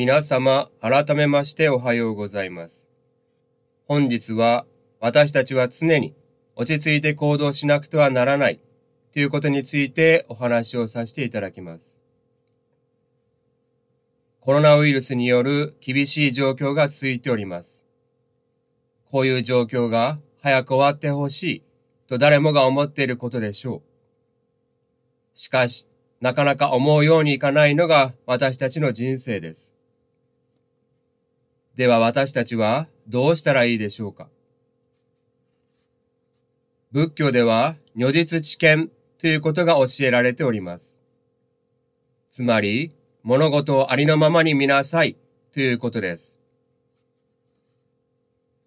皆様、改めましておはようございます。本日は、私たちは常に落ち着いて行動しなくてはならないということについてお話をさせていただきます。コロナウイルスによる厳しい状況が続いております。こういう状況が早く終わってほしいと誰もが思っていることでしょう。しかし、なかなか思うようにいかないのが私たちの人生です。では私たちはどうしたらいいでしょうか？仏教では如実知見ということが教えられております。つまり、物事をありのままに見なさいということです。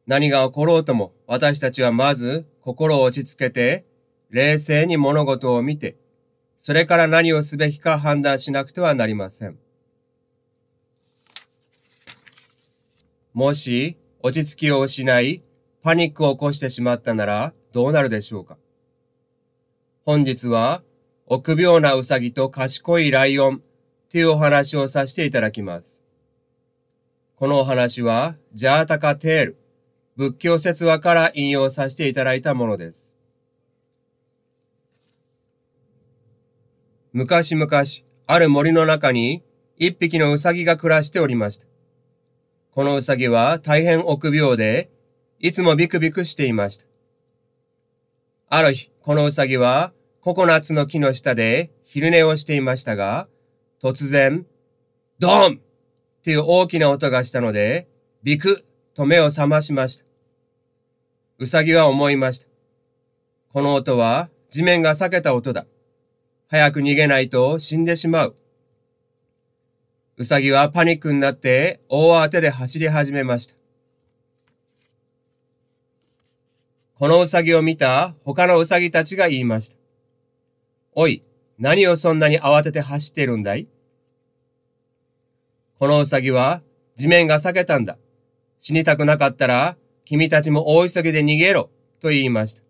何が起ころうとも私たちはまず心を落ち着けて冷静に物事を見てそれから何をすべきか判断しなくてはなりません。もし、落ち着きを失い、パニックを起こしてしまったなら、どうなるでしょうか？本日は、臆病なウサギと賢いライオンというお話をさせていただきます。このお話は、ジャータカテール、仏教説話から引用させていただいたものです。昔々、ある森の中に一匹のウサギが暮らしておりました。このウサギは大変臆病で、いつもビクビクしていました。ある日、このウサギはココナッツの木の下で昼寝をしていましたが、突然、ドーンっていう大きな音がしたので、ビクッと目を覚ましました。ウサギは思いました。この音は地面が裂けた音だ。早く逃げないと死んでしまう。うさぎはパニックになって大慌てで走り始めました。このうさぎを見た他のうさぎたちが言いました。おい、何をそんなに慌てて走ってるんだい？このうさぎは地面が裂けたんだ。死にたくなかったら君たちも大急ぎで逃げろと言いました。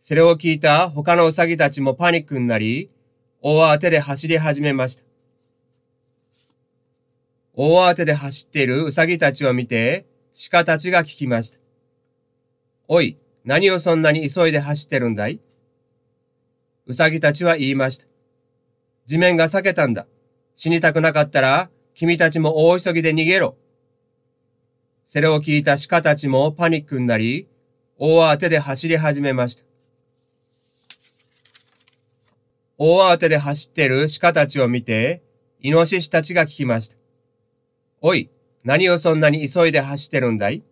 それを聞いた他のウサギたちもパニックになり、大慌てで走り始めました。大慌てで走っているウサギたちを見て、鹿たちが聞きました。おい、何をそんなに急いで走ってるんだい？ウサギたちは言いました。地面が裂けたんだ。死にたくなかったら、君たちも大急ぎで逃げろ。それを聞いた鹿たちもパニックになり、大慌てで走り始めました。大慌てで走ってる鹿たちを見て、イノシシたちが聞きました。おい、何をそんなに急いで走ってるんだい？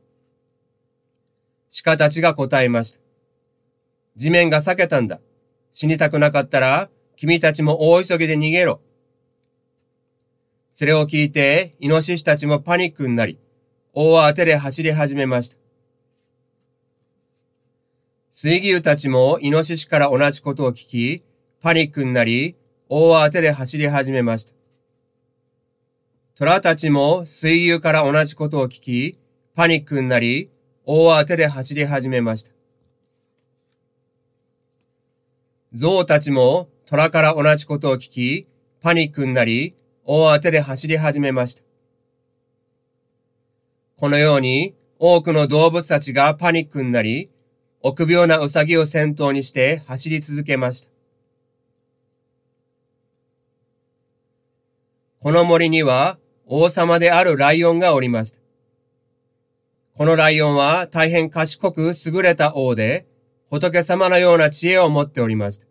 鹿たちが答えました。地面が裂けたんだ。死にたくなかったら、君たちも大急ぎで逃げろ。それを聞いて、イノシシたちもパニックになり、大慌てで走り始めました。水牛たちもイノシシから同じことを聞き、パニックになり、大慌てで走り始めました。虎たちも水牛から同じことを聞き、パニックになり、大慌てで走り始めました。象たちも虎から同じことを聞き、パニックになり、大慌てで走り始めました。このように多くの動物たちがパニックになり、臆病なウサギを先頭にして走り続けました。この森には王様であるライオンがおりました。このライオンは大変賢く優れた王で、仏様のような知恵を持っておりました。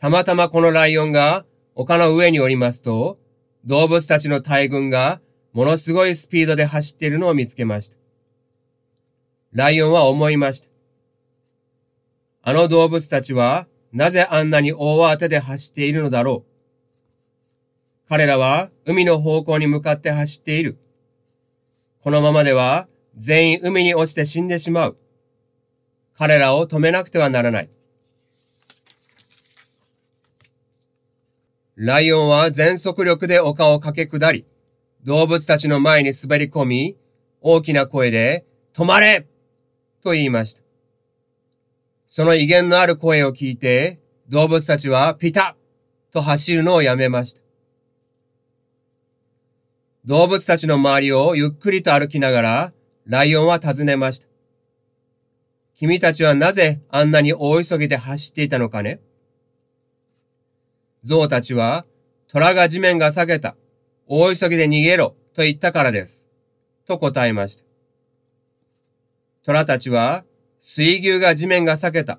たまたまこのライオンが丘の上におりますと、動物たちの大群がものすごいスピードで走っているのを見つけました。ライオンは思いました。あの動物たちはなぜあんなに大慌てで走っているのだろう。彼らは海の方向に向かって走っている。このままでは全員海に落ちて死んでしまう。彼らを止めなくてはならない。ライオンは全速力で丘を駆け下り、動物たちの前に滑り込み、大きな声で、止まれと言いました。その威厳のある声を聞いて、動物たちはピタッと走るのをやめました。動物たちの周りをゆっくりと歩きながら、ライオンは尋ねました。君たちはなぜあんなに大急ぎで走っていたのかね？象たちは、虎が地面が裂けた。大急ぎで逃げろと言ったからです。と答えました。虎たちは、水牛が地面が裂けた。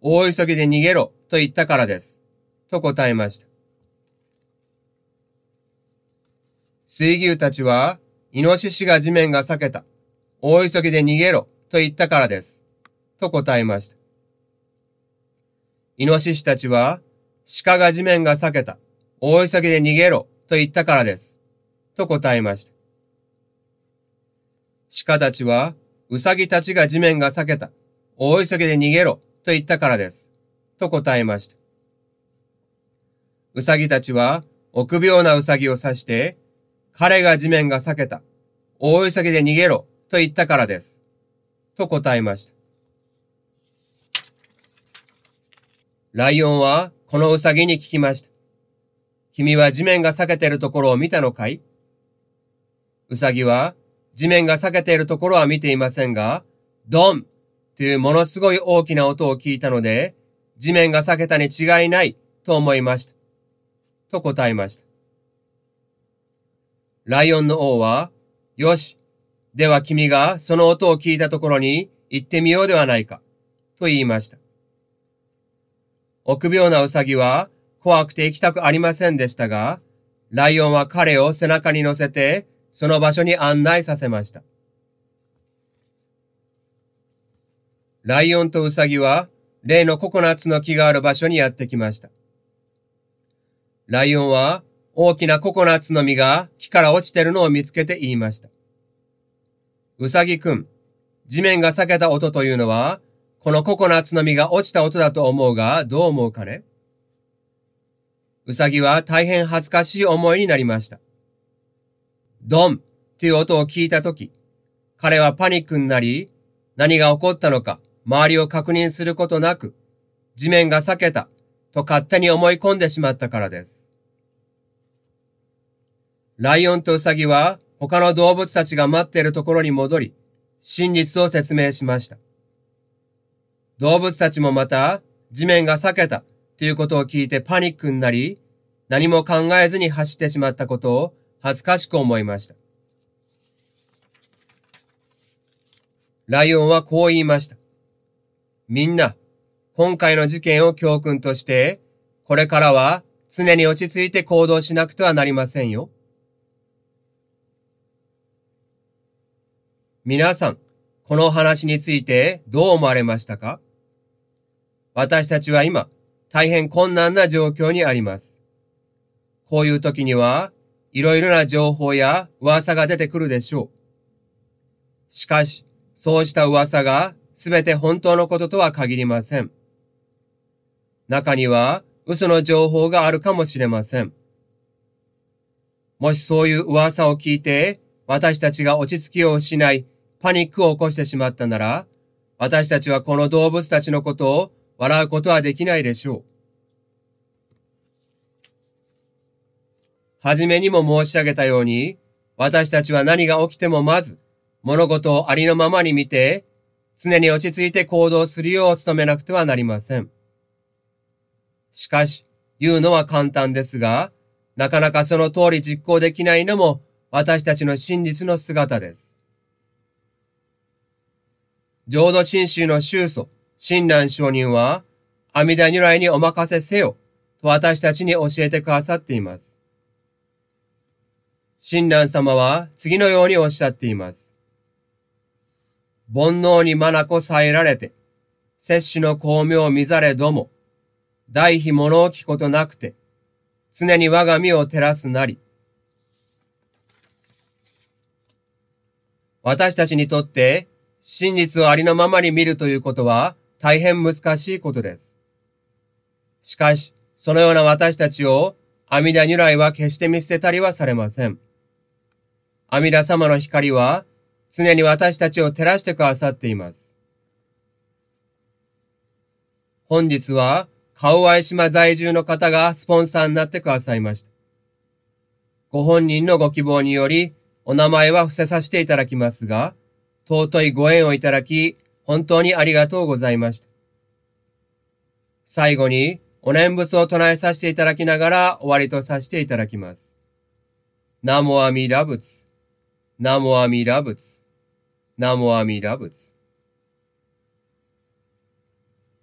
大急ぎで逃げろと言ったからです。と答えました。水牛たちは、イノシシが地面が裂けた。大急ぎで逃げろと言ったからです。と答えました。イノシシたちは、鹿が地面が裂けた。大急ぎで逃げろと言ったからです。と答えました。鹿たちは、ウサギたちが地面が裂けた。大急ぎで逃げろと言ったからです。と答えました。ウサギたちは、臆病なウサギを刺して、彼が地面が裂けた。大急ぎで逃げろと言ったからです。と答えました。ライオンはこのウサギに聞きました。君は地面が裂けているところを見たのかい？ウサギは地面が裂けているところは見ていませんが、ドンというものすごい大きな音を聞いたので、地面が裂けたに違いないと思いました。と答えました。ライオンの王は、よし。では君がその音を聞いたところに行ってみようではないか。と言いました。臆病なウサギは怖くて行きたくありませんでしたが、ライオンは彼を背中に乗せて、その場所に案内させました。ライオンとウサギは、例のココナッツの木がある場所にやってきました。ライオンは大きなココナッツの実が木から落ちてるのを見つけて言いました。うさぎくん、地面が裂けた音というのは、このココナッツの実が落ちた音だと思うが、どう思うかね？うさぎは大変恥ずかしい思いになりました。ドンという音を聞いたとき、彼はパニックになり、何が起こったのか、周りを確認することなく、地面が裂けたと勝手に思い込んでしまったからです。ライオンとウサギは他の動物たちが待っているところに戻り、真実を説明しました。動物たちもまた地面が裂けたということを聞いてパニックになり、何も考えずに走ってしまったことを恥ずかしく思いました。ライオンはこう言いました。みんな、今回の事件を教訓として、これからは常に落ち着いて行動しなくてはなりませんよ。皆さん、この話についてどう思われましたか？私たちは今、大変困難な状況にあります。こういう時には、いろいろな情報や噂が出てくるでしょう。しかし、そうした噂がすべて本当のこととは限りません。中には嘘の情報があるかもしれません。もしそういう噂を聞いて私たちが落ち着きを失い、パニックを起こしてしまったなら、私たちはこの動物たちのことを笑うことはできないでしょう。はじめにも申し上げたように、私たちは何が起きてもまず、物事をありのままに見て、常に落ち着いて行動するよう努めなくてはなりません。しかし、言うのは簡単ですが、なかなかその通り実行できないのも私たちの真実の姿です。浄土真宗の宗祖、親鸞上人は、阿弥陀如来にお任せせよ、と私たちに教えてくださっています。親鸞様は次のようにおっしゃっています。煩悩にまなこさえられて、摂取の巧妙を見ざれども、大非物置ことなくて、常に我が身を照らすなり、私たちにとって真実をありのままに見るということは大変難しいことです。しかし、そのような私たちを阿弥陀如来は決して見捨てたりはされません。阿弥陀様の光は常に私たちを照らしてくださっています。本日は、顔愛島在住の方がスポンサーになってくださいました。ご本人のご希望により、お名前は伏せさせていただきますが、尊いご縁をいただき、本当にありがとうございました。最後に、お念仏を唱えさせていただきながら終わりとさせていただきます。ナモアミラ仏。ナモアミラ仏。ナモアミラ仏。